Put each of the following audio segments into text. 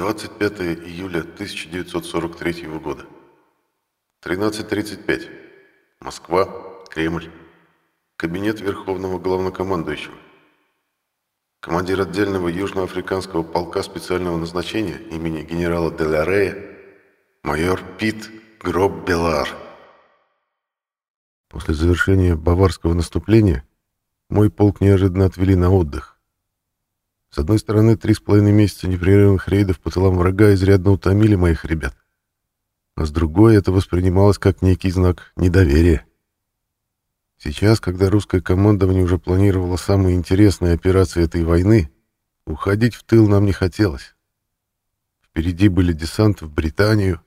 25 июля 1943 года. 13.35. Москва, Кремль. Кабинет Верховного Главнокомандующего. Командир отдельного Южноафриканского полка специального назначения имени генерала Делярея, майор Пит Гроб Белар. После завершения баварского наступления мой полк неожиданно отвели на отдых. С одной стороны, три с половиной месяца непрерывных рейдов по тылам врага изрядно утомили моих ребят. А с другой, это воспринималось как некий знак недоверия. Сейчас, когда русское командование уже планировало самые интересные операции этой войны, уходить в тыл нам не хотелось. Впереди были десант в Британию.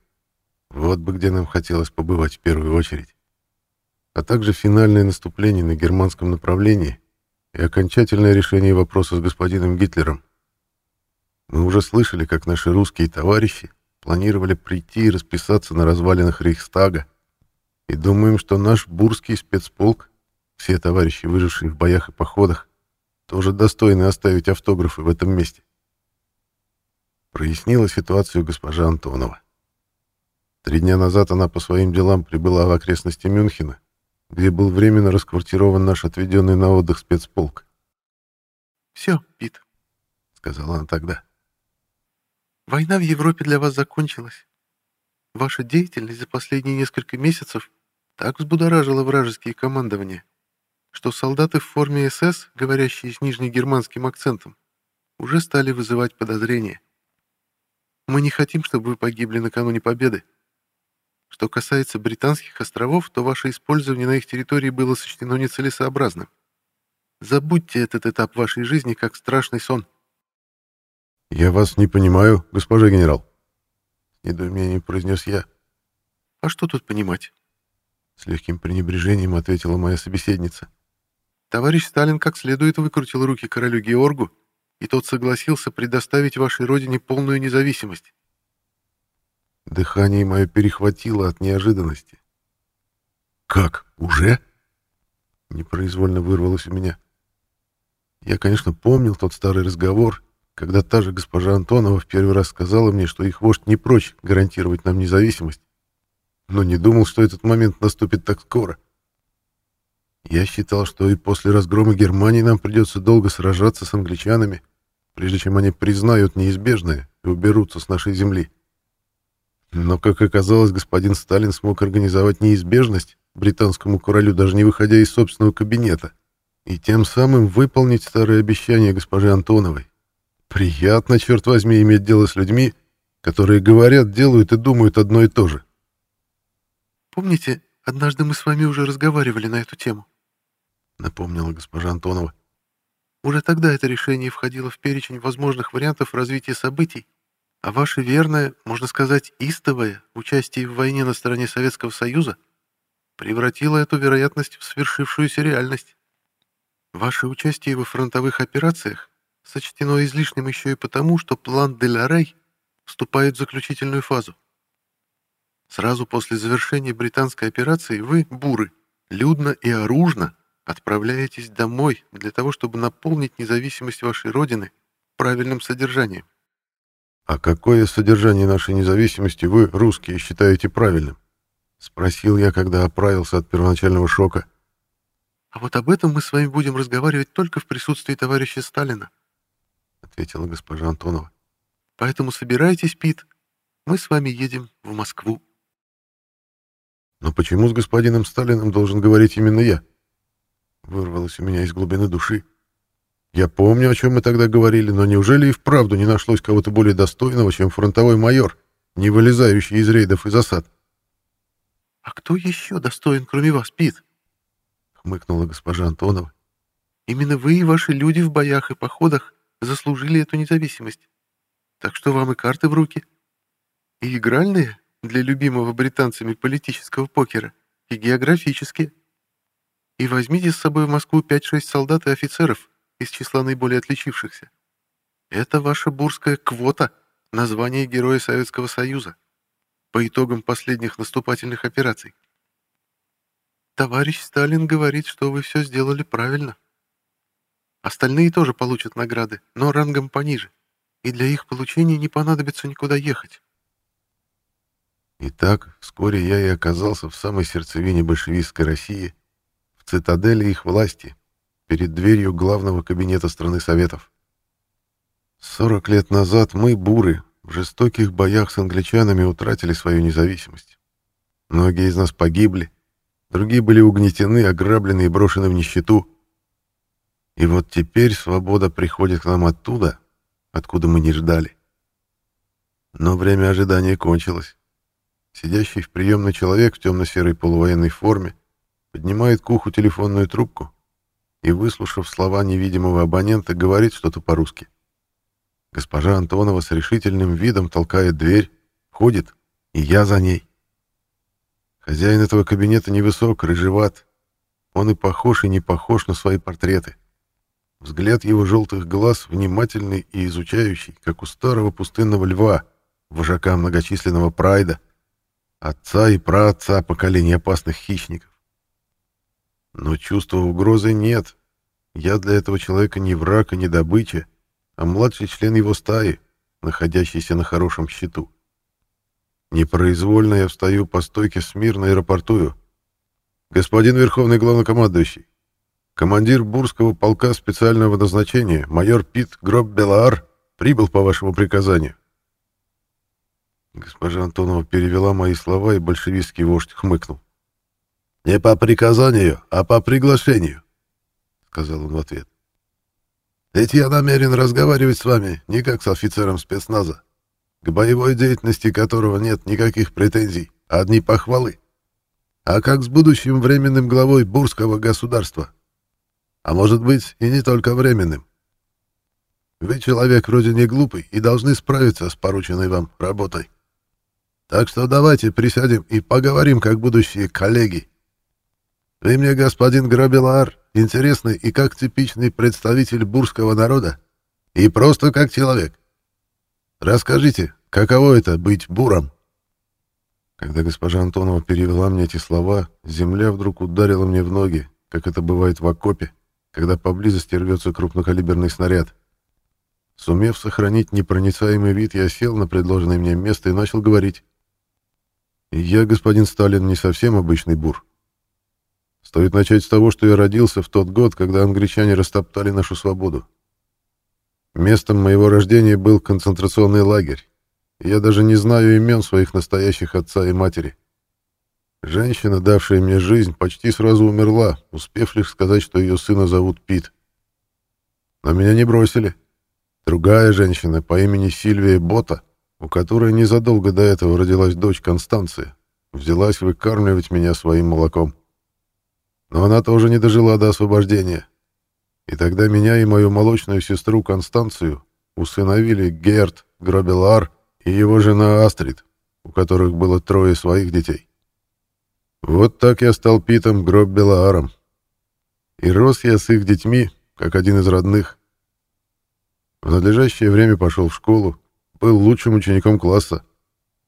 Вот бы где нам хотелось побывать в первую очередь. А также финальное наступление на германском направлении и окончательное решение вопроса с господином Гитлером. Мы уже слышали, как наши русские товарищи планировали прийти и расписаться на развалинах Рейхстага, и думаем, что наш бурский спецполк, все товарищи, выжившие в боях и походах, тоже достойны оставить автографы в этом месте. Прояснила ситуацию госпожа Антонова. Три дня назад она по своим делам прибыла в окрестности Мюнхена, где был временно расквартирован наш отведенный на отдых спецполк. «Все, Пит», — сказала она тогда. «Война в Европе для вас закончилась. Ваша деятельность за последние несколько месяцев так взбудоражила вражеские командования, что солдаты в форме СС, говорящие с нижнегерманским акцентом, уже стали вызывать подозрения. Мы не хотим, чтобы вы погибли накануне победы. Что касается британских островов, то ваше использование на их территории было сочтено нецелесообразным. Забудьте этот этап вашей жизни как страшный сон. «Я вас не понимаю, госпожа генерал», — недоумением произнес я. «А что тут понимать?» С легким пренебрежением ответила моя собеседница. «Товарищ Сталин как следует выкрутил руки королю Георгу, и тот согласился предоставить вашей родине полную независимость. Дыхание мое перехватило от неожиданности. «Как? Уже?» Непроизвольно вырвалось у меня. Я, конечно, помнил тот старый разговор, когда та же госпожа Антонова в первый раз сказала мне, что их вождь не прочь гарантировать нам независимость, но не думал, что этот момент наступит так скоро. Я считал, что и после разгрома Германии нам придется долго сражаться с англичанами, прежде чем они признают неизбежное и уберутся с нашей земли. Но, как оказалось, господин Сталин смог организовать неизбежность британскому королю, даже не выходя из собственного кабинета, и тем самым выполнить старые обещания госпожи Антоновой. Приятно, черт возьми, иметь дело с людьми, которые говорят, делают и думают одно и то же. «Помните, однажды мы с вами уже разговаривали на эту тему?» — напомнила госпожа Антонова. «Уже тогда это решение входило в перечень возможных вариантов развития событий, а ваше верное, можно сказать, истовое участие в войне на стороне Советского Союза превратило эту вероятность в свершившуюся реальность. Ваше участие во фронтовых операциях сочтено излишним еще и потому, что план Деля Рей вступает в заключительную фазу. Сразу после завершения британской операции вы, буры, людно и оружно отправляетесь домой для того, чтобы наполнить независимость вашей родины правильным содержанием. «А какое содержание нашей независимости вы, русские, считаете правильным?» — спросил я, когда оправился от первоначального шока. «А вот об этом мы с вами будем разговаривать только в присутствии товарища Сталина», — ответила госпожа Антонова. «Поэтому собирайтесь, Пит, мы с вами едем в Москву». «Но почему с господином Сталиным должен говорить именно я?» Вырвалось у меня из глубины души. Я помню, о чем мы тогда говорили, но неужели и вправду не нашлось кого-то более достойного, чем фронтовой майор, не вылезающий из рейдов и засад? — А кто еще достоин, кроме вас, Пит? — хмыкнула госпожа Антонова. — Именно вы и ваши люди в боях и походах заслужили эту независимость. Так что вам и карты в руки. И игральные для любимого британцами политического покера, и географические. И возьмите с собой в Москву 5-6 солдат и офицеров — из числа наиболее отличившихся. Это ваша бурская квота, название Героя Советского Союза, по итогам последних наступательных операций. Товарищ Сталин говорит, что вы все сделали правильно. Остальные тоже получат награды, но рангом пониже. и для их получения не понадобится никуда ехать. Итак, вскоре я и оказался в самой сердцевине большевистской России, в цитадели их власти, перед дверью главного кабинета страны Советов. Сорок лет назад мы, буры, в жестоких боях с англичанами утратили свою независимость. Многие из нас погибли, другие были угнетены, ограблены и брошены в нищету. И вот теперь свобода приходит к нам оттуда, откуда мы не ждали. Но время ожидания кончилось. Сидящий в приемной человек в темно-серой полувоенной форме поднимает к уху телефонную трубку и, выслушав слова невидимого абонента, говорит что-то по-русски. Госпожа Антонова с решительным видом толкает дверь, входит, и я за ней. Хозяин этого кабинета невысок, рыжеват. Он и похож, и не похож на свои портреты. Взгляд его желтых глаз внимательный и изучающий, как у старого пустынного льва, вожака многочисленного прайда, отца и праотца поколения опасных хищников. Но чувства угрозы нет. Я для этого человека не враг и не добыча, а младший член его стаи, находящийся на хорошем счету. Непроизвольно я встаю по стойке смирно и рапортую. «Господин Верховный Главнокомандующий, командир Бурского полка специального назначения, майор Пит Гроб-Белаар, прибыл по вашему приказанию». Госпожа Антонова перевела мои слова, и большевистский вождь хмыкнул. «Не по приказанию, а по приглашению», — сказал он в ответ. Ведь я намерен разговаривать с вами не как с офицером спецназа, к боевой деятельности которого нет никаких претензий, одни похвалы, а как с будущим временным главой Бурского государства. А может быть, и не только временным. Вы человек вроде не глупый и должны справиться с порученной вам работой. Так что давайте присядем и поговорим как будущие коллеги. Вы мне, господин Грабелар, интересный и как типичный представитель бурского народа, и просто как человек. Расскажите, каково это быть буром? Когда госпожа Антонова перевела мне эти слова, земля вдруг ударила мне в ноги, как это бывает в окопе, когда поблизости рвется крупнокалиберный снаряд. Сумев сохранить непроницаемый вид, я сел на предложенное мне место и начал говорить. «Я, господин Сталин, не совсем обычный бур. Стоит начать с того, что я родился в тот год, когда англичане растоптали нашу свободу. Местом моего рождения был концентрационный лагерь. Я даже не знаю имен своих настоящих отца и матери. Женщина, давшая мне жизнь, почти сразу умерла, успев лишь сказать, что ее сына зовут Пит. Но меня не бросили. Другая женщина по имени Сильвия Бота, у которой незадолго до этого родилась дочь Констанция, взялась выкармливать меня своим молоком. Но она тоже не дожила до освобождения. И тогда меня и мою молочную сестру Констанцию усыновили Герт Гробелар и его жена Астрид, у которых было трое своих детей. Вот так я стал Питом Гроббелааром. И рос я с их детьми, как один из родных. В надлежащее время пошел в школу, был лучшим учеником класса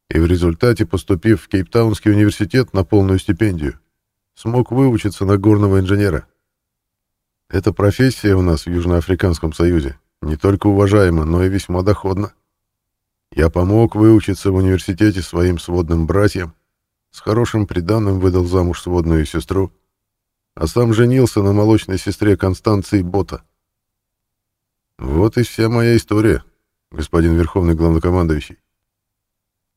и в результате, поступив в Кейптаунский университет на полную стипендию, смог выучиться на горного инженера. Эта профессия у нас в Южноафриканском Союзе не только уважаема, но и весьма доходна. Я помог выучиться в университете своим сводным братьям, с хорошим приданным выдал замуж сводную сестру, а сам женился на молочной сестре Констанции Бота. Вот и вся моя история, господин Верховный Главнокомандующий.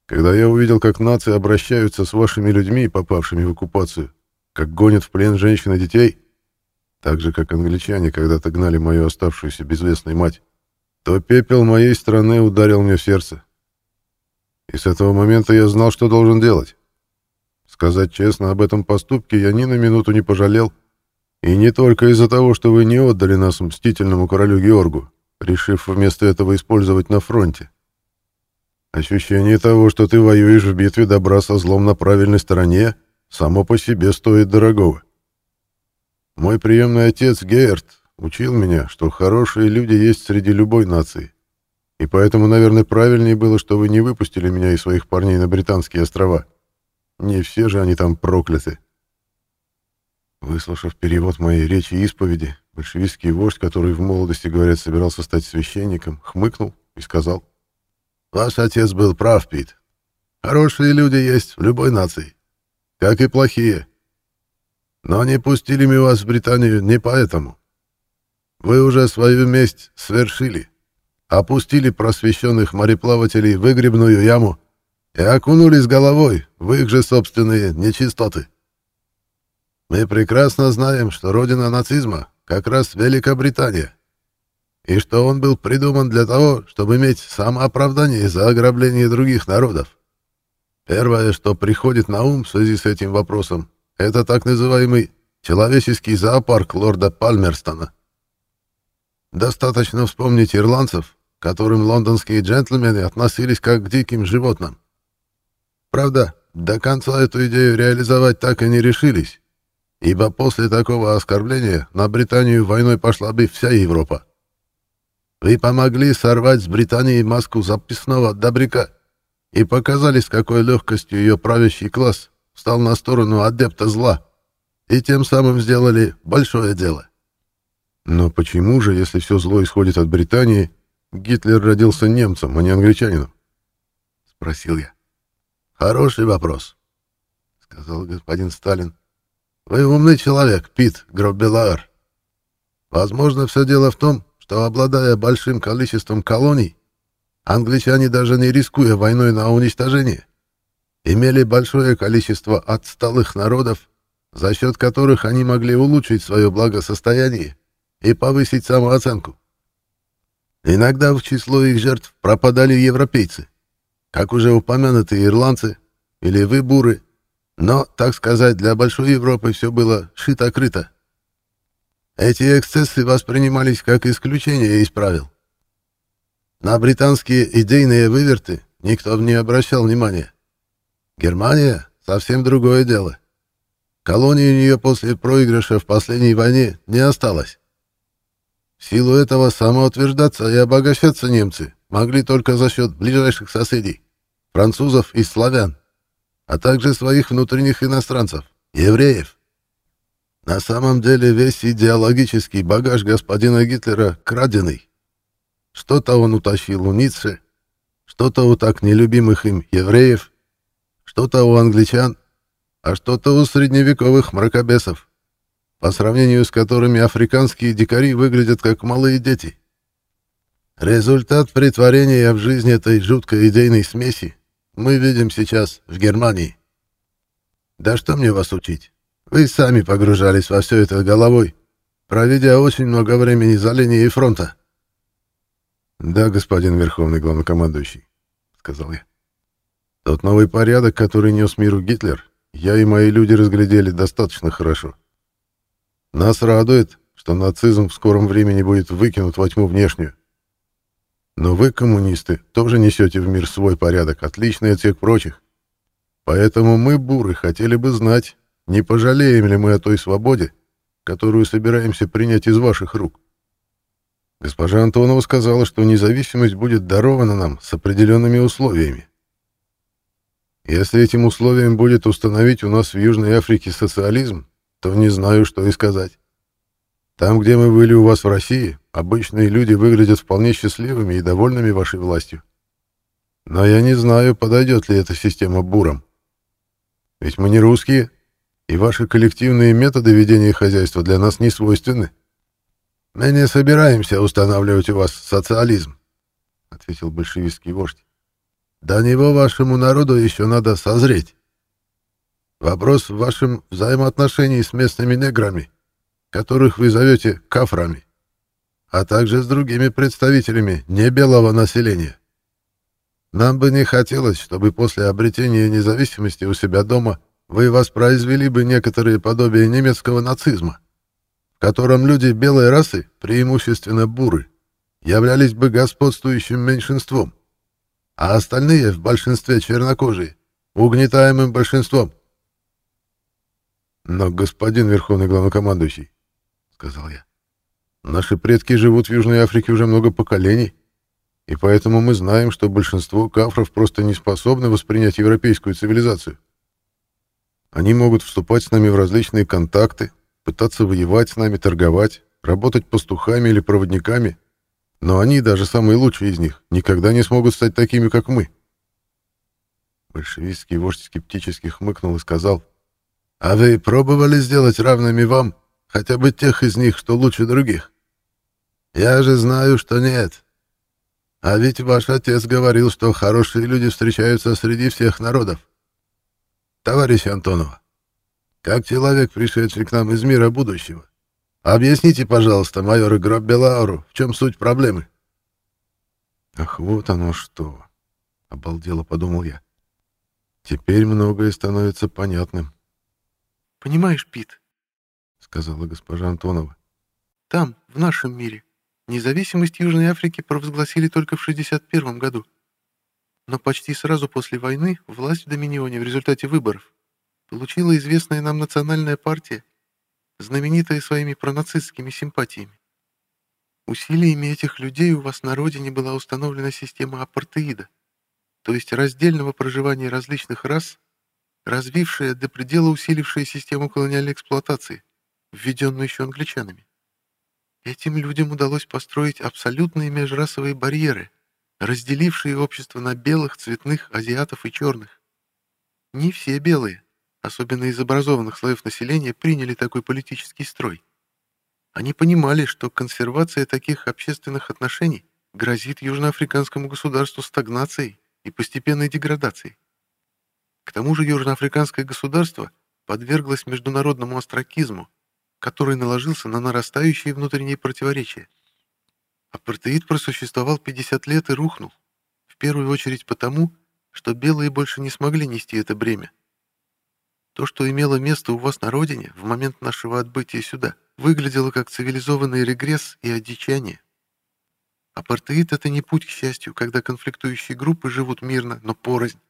Когда я увидел, как нации обращаются с вашими людьми, попавшими в оккупацию, как гонят в плен женщин и детей, так же, как англичане когда-то гнали мою оставшуюся безвестной мать, то пепел моей страны ударил мне в сердце. И с этого момента я знал, что должен делать. Сказать честно, об этом поступке я ни на минуту не пожалел, и не только из-за того, что вы не отдали нас мстительному королю Георгу, решив вместо этого использовать на фронте. Ощущение того, что ты воюешь в битве добра со злом на правильной стороне — само по себе стоит дорогого. Мой приемный отец Гейерт учил меня, что хорошие люди есть среди любой нации. И поэтому, наверное, правильнее было, что вы не выпустили меня и своих парней на Британские острова. Не все же они там прокляты. Выслушав перевод моей речи и исповеди, большевистский вождь, который в молодости, говорят, собирался стать священником, хмыкнул и сказал. «Ваш отец был прав, Пит. Хорошие люди есть в любой нации, как и плохие. Но не пустили мы вас в Британию не поэтому. Вы уже свою месть свершили, опустили просвещенных мореплавателей в выгребную яму и окунулись головой в их же собственные нечистоты. Мы прекрасно знаем, что родина нацизма как раз Великобритания, и что он был придуман для того, чтобы иметь самооправдание за ограбление других народов. Первое, что приходит на ум в связи с этим вопросом, это так называемый человеческий зоопарк лорда Пальмерстона. Достаточно вспомнить ирландцев, к которым лондонские джентльмены относились как к диким животным. Правда, до конца эту идею реализовать так и не решились, ибо после такого оскорбления на Британию войной пошла бы вся Европа. Вы помогли сорвать с Британии маску записного добряка и показали, с какой легкостью ее правящий класс стал на сторону адепта зла, и тем самым сделали большое дело. Но почему же, если все зло исходит от Британии, Гитлер родился немцем, а не англичанином? Спросил я. Хороший вопрос, сказал господин Сталин. Вы умный человек, Пит Гробелар. Возможно, все дело в том, что, обладая большим количеством колоний, англичане, даже не рискуя войной на уничтожение, имели большое количество отсталых народов, за счет которых они могли улучшить свое благосостояние и повысить самооценку. Иногда в число их жертв пропадали европейцы, как уже упомянутые ирландцы или выбуры, но, так сказать, для большой Европы все было шито-крыто. Эти эксцессы воспринимались как исключение из правил. На британские идейные выверты никто не обращал внимания. Германия — совсем другое дело. Колонии у нее после проигрыша в последней войне не осталось. В силу этого самоутверждаться и обогащаться немцы могли только за счет ближайших соседей, французов и славян, а также своих внутренних иностранцев, евреев. На самом деле весь идеологический багаж господина Гитлера краденый. Что-то он утащил у Ницше, что-то у так нелюбимых им евреев, что-то у англичан, а что-то у средневековых мракобесов, по сравнению с которыми африканские дикари выглядят как малые дети. Результат притворения в жизнь этой жуткой идейной смеси мы видим сейчас в Германии. Да что мне вас учить? Вы сами погружались во все это головой, проведя очень много времени за линией фронта. «Да, господин Верховный Главнокомандующий», — сказал я. «Тот новый порядок, который нес миру Гитлер, я и мои люди разглядели достаточно хорошо. Нас радует, что нацизм в скором времени будет выкинут во тьму внешнюю. Но вы, коммунисты, тоже несете в мир свой порядок, отличный от всех прочих. Поэтому мы, буры, хотели бы знать, не пожалеем ли мы о той свободе, которую собираемся принять из ваших рук. Госпожа Антонова сказала, что независимость будет дарована нам с определенными условиями. Если этим условием будет установить у нас в Южной Африке социализм, то не знаю, что и сказать. Там, где мы были у вас в России, обычные люди выглядят вполне счастливыми и довольными вашей властью. Но я не знаю, подойдет ли эта система бурам. Ведь мы не русские, и ваши коллективные методы ведения хозяйства для нас не свойственны. Мы не собираемся устанавливать у вас социализм, — ответил большевистский вождь. До него вашему народу еще надо созреть. Вопрос в вашем взаимоотношении с местными неграми — которых вы зовете кафрами, а также с другими представителями небелого населения. Нам бы не хотелось, чтобы после обретения независимости у себя дома вы воспроизвели бы некоторые подобия немецкого нацизма, в котором люди белой расы, преимущественно буры, являлись бы господствующим меньшинством, а остальные в большинстве чернокожие — угнетаемым большинством. Но, господин Верховный Главнокомандующий, сказал я. Наши предки живут в Южной Африке уже много поколений, и поэтому мы знаем, что большинство кафров просто не способны воспринять европейскую цивилизацию. Они могут вступать с нами в различные контакты, пытаться воевать с нами, торговать, работать пастухами или проводниками, Но они, даже самые лучшие из них, никогда не смогут стать такими, как мы. Большевистский вождь скептически хмыкнул и сказал, «А вы пробовали сделать равными вам хотя бы тех из них, что лучше других? Я же знаю, что нет. А ведь ваш отец говорил, что хорошие люди встречаются среди всех народов. Товарищ Антонова, как человек, пришедший к нам из мира будущего, объясните, пожалуйста, майору Гроббелауру, в чем суть проблемы?» «Ах, вот оно что!» — обалдело подумал я. «Теперь многое становится понятным». «Понимаешь, Пит, — сказала госпожа Антонова. «Там, в нашем мире, независимость Южной Африки провозгласили только в 61 году. Но почти сразу после войны власть в Доминионе в результате выборов получила известная нам национальная партия, знаменитая своими пронацистскими симпатиями. Усилиями этих людей у вас на родине была установлена система апартеида, то есть раздельного проживания различных рас, развившая до предела усилившая систему колониальной эксплуатации введенную еще англичанами. Этим людям удалось построить абсолютные межрасовые барьеры, разделившие общество на белых, цветных, азиатов и черных. Не все белые, особенно из образованных слоев населения, приняли такой политический строй. Они понимали, что консервация таких общественных отношений грозит южноафриканскому государству стагнацией и постепенной деградацией. К тому же южноафриканское государство подверглось международному остракизму, который наложился на нарастающие внутренние противоречия. Апартеид просуществовал 50 лет и рухнул, в первую очередь потому, что белые больше не смогли нести это бремя. То, что имело место у вас на родине в момент нашего отбытия сюда, выглядело как цивилизованный регресс и одичание. Апартеид — это не путь к счастью, когда конфликтующие группы живут мирно, но порознь.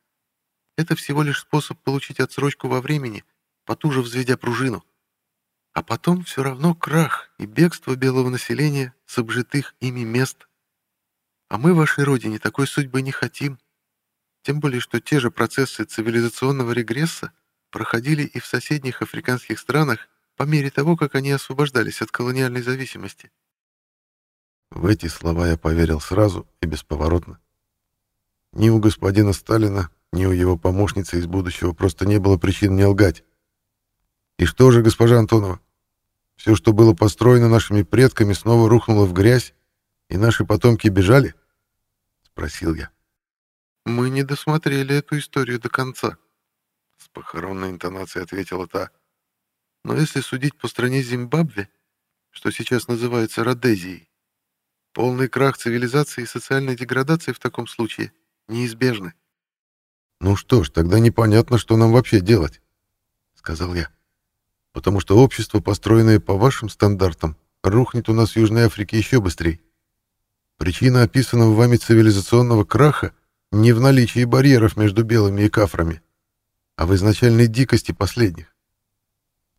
Это всего лишь способ получить отсрочку во времени, потуже взведя пружину. А потом все равно крах и бегство белого населения с обжитых ими мест. А мы вашей родине такой судьбы не хотим. Тем более, что те же процессы цивилизационного регресса проходили и в соседних африканских странах по мере того, как они освобождались от колониальной зависимости. В эти слова я поверил сразу и бесповоротно. Ни у господина Сталина, ни у его помощницы из будущего просто не было причин не лгать. И что же, госпожа Антонова, все, что было построено нашими предками, снова рухнуло в грязь, и наши потомки бежали? Спросил я. Мы не досмотрели эту историю до конца. С похоронной интонацией ответила та. Но если судить по стране Зимбабве, что сейчас называется Родезией, полный крах цивилизации и социальной деградации в таком случае неизбежны. «Ну что ж, тогда непонятно, что нам вообще делать», — сказал я потому что общество, построенное по вашим стандартам, рухнет у нас в Южной Африке еще быстрее. Причина описанного вами цивилизационного краха не в наличии барьеров между белыми и кафрами, а в изначальной дикости последних.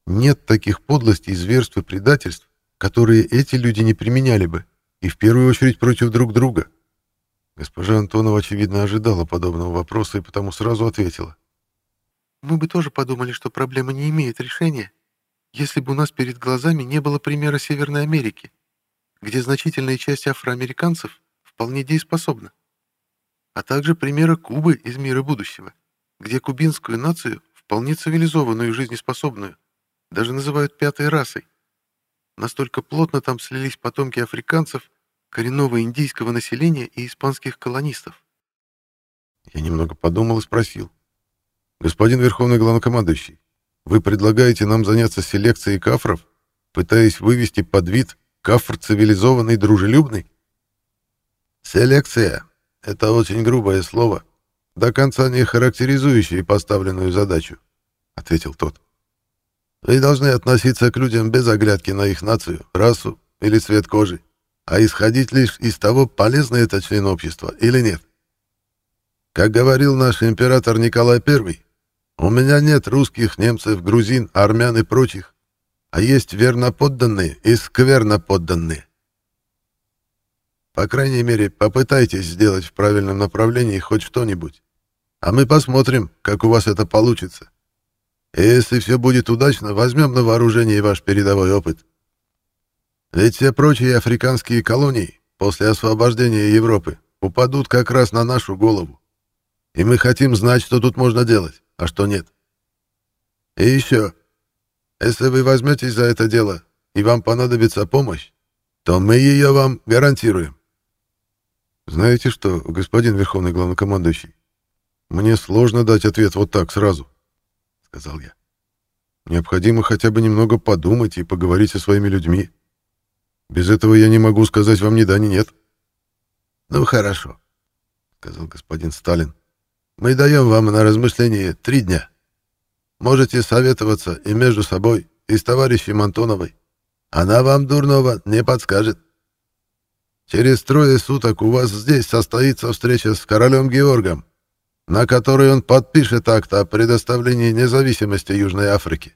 Нет таких подлостей, зверств и предательств, которые эти люди не применяли бы, и в первую очередь против друг друга. Госпожа Антонова, очевидно, ожидала подобного вопроса и потому сразу ответила. «Мы бы тоже подумали, что проблема не имеет решения, если бы у нас перед глазами не было примера Северной Америки, где значительная часть афроамериканцев вполне дееспособна, а также примера Кубы из мира будущего, где кубинскую нацию, вполне цивилизованную и жизнеспособную, даже называют пятой расой. Настолько плотно там слились потомки африканцев, коренного индийского населения и испанских колонистов. Я немного подумал и спросил. «Господин Верховный Главнокомандующий, вы предлагаете нам заняться селекцией кафров, пытаясь вывести под вид кафр цивилизованный и дружелюбный? Селекция — это очень грубое слово, до конца не характеризующее поставленную задачу, — ответил тот. Вы должны относиться к людям без оглядки на их нацию, расу или цвет кожи, а исходить лишь из того, полезный это член общества или нет. Как говорил наш император Николай I, у меня нет русских, немцев, грузин, армян и прочих, а есть верноподданные и скверноподданные. По крайней мере, попытайтесь сделать в правильном направлении хоть что-нибудь, а мы посмотрим, как у вас это получится. Если все будет удачно, возьмем на вооружение ваш передовой опыт. Ведь все прочие африканские колонии после освобождения Европы упадут как раз на нашу голову. И мы хотим знать, что тут можно делать, а что нет. И еще, если вы возьметесь за это дело и вам понадобится помощь, то мы ее вам гарантируем. Знаете что, господин Верховный Главнокомандующий, мне сложно дать ответ вот так сразу, — сказал я. Необходимо хотя бы немного подумать и поговорить со своими людьми. Без этого я не могу сказать вам ни да, ни нет. Ну, хорошо, — сказал господин Сталин. Мы даем вам на размышление три дня. Можете советоваться и между собой, и с товарищем Антоновой. Она вам дурного не подскажет. Через трое суток у вас здесь состоится встреча с королем Георгом, на которой он подпишет акт о предоставлении независимости Южной Африки.